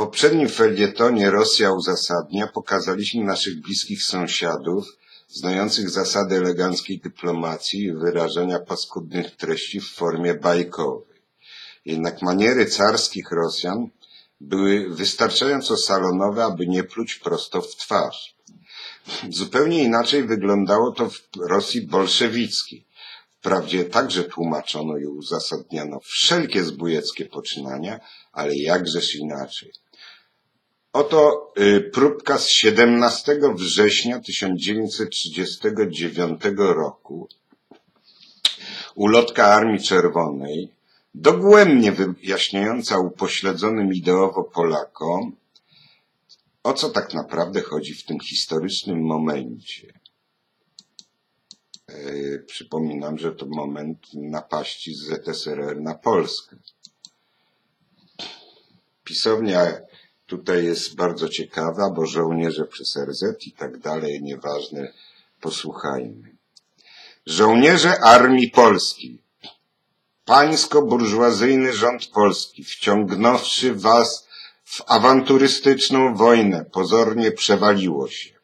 poprzednim felietonie Rosja uzasadnia pokazaliśmy naszych bliskich sąsiadów, znających zasady eleganckiej dyplomacji i wyrażania paskudnych treści w formie bajkowej. Jednak maniery carskich Rosjan były wystarczająco salonowe, aby nie pluć prosto w twarz. Zupełnie inaczej wyglądało to w Rosji bolszewickiej. Wprawdzie także tłumaczono i uzasadniano wszelkie zbójeckie poczynania, ale jakżeż inaczej. Oto y, próbka z 17 września 1939 roku. Ulotka Armii Czerwonej, dogłębnie wyjaśniająca upośledzonym ideowo Polakom, o co tak naprawdę chodzi w tym historycznym momencie. E, Przypominam, że to moment napaści z ZSRR na Polskę. Pisownia tutaj jest bardzo ciekawa, bo żołnierze przez RZ i tak dalej, nieważne, posłuchajmy. Żołnierze Armii Polskiej, pańsko-burżuazyjny rząd polski, wciągnąwszy was w awanturystyczną wojnę, pozornie przewaliło się.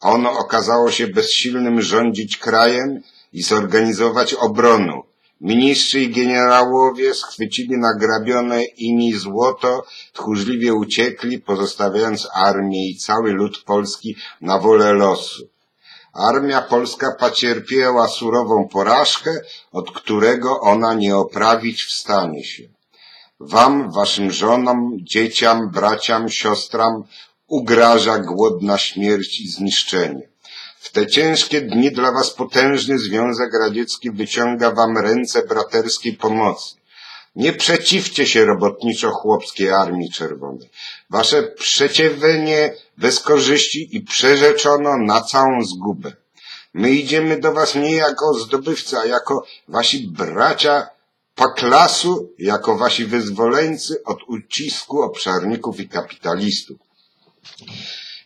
Ono okazało się bezsilnym rządzić krajem i zorganizować obronę. Ministrzy i generałowie schwycili nagrabione imi złoto, tchórzliwie uciekli, pozostawiając armię i cały lud polski na wolę losu. Armia polska pocierpiała surową porażkę, od którego ona nie oprawić w stanie się. Wam, waszym żonom, dzieciom, braciom, siostram ugraża głodna śmierć i zniszczenie. W te ciężkie dni dla was potężny Związek Radziecki wyciąga wam ręce braterskiej pomocy. Nie przeciwcie się robotniczo-chłopskiej Armii Czerwonej. Wasze przeciwienie bez korzyści i przerzeczono na całą zgubę. My idziemy do was nie jako zdobywcy, a jako wasi bracia paklasu, jako wasi wyzwoleńcy od ucisku obszarników i kapitalistów.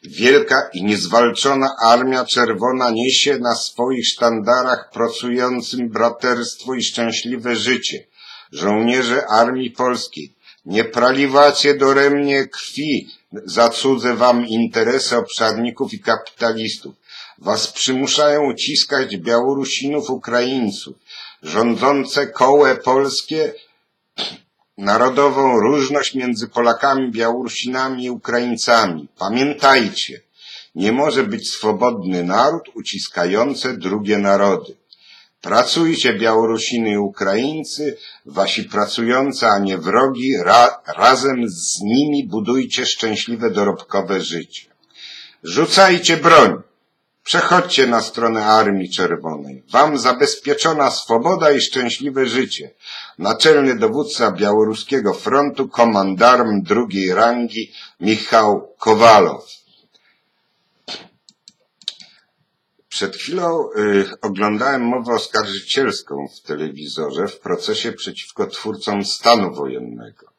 Wielka i niezwalczona Armia Czerwona niesie na swoich sztandarach pracującym braterstwo i szczęśliwe życie. Żołnierze Armii Polskiej, nie praliwacie doremnie krwi za cudze wam interesy obszarników i kapitalistów. Was przymuszają uciskać Białorusinów, Ukraińców. Rządzące kołe polskie narodową różność między Polakami, Białorusinami i Ukraińcami. Pamiętajcie, nie może być swobodny naród uciskający drugie narody. Pracujcie Białorusiny i Ukraińcy, wasi pracujący, a nie wrogi, ra, razem z nimi budujcie szczęśliwe dorobkowe życie. Rzucajcie broń. Przechodźcie na stronę Armii Czerwonej. Wam zabezpieczona swoboda i szczęśliwe życie. Naczelny dowódca Białoruskiego Frontu, komandarm drugiej rangi Michał Kowalow. Przed chwilą y, oglądałem mowę oskarżycielską w telewizorze w procesie przeciwko twórcom stanu wojennego.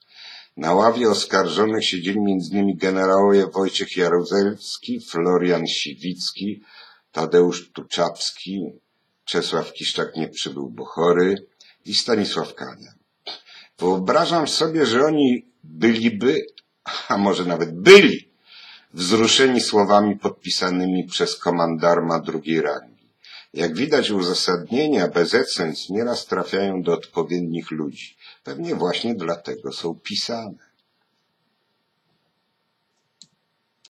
Na ławie oskarżonych siedzieli innymi generałowie Wojciech Jaruzelski, Florian Siwicki, Tadeusz Tuczapski, Czesław Kiszczak nie przybył, bo chory i Stanisław Kania. Wyobrażam sobie, że oni byliby, a może nawet byli, wzruszeni słowami podpisanymi przez komandarma drugiej rangi. Jak widać uzasadnienia bez essence nieraz trafiają do odpowiednich ludzi. Pewnie właśnie dlatego są pisane.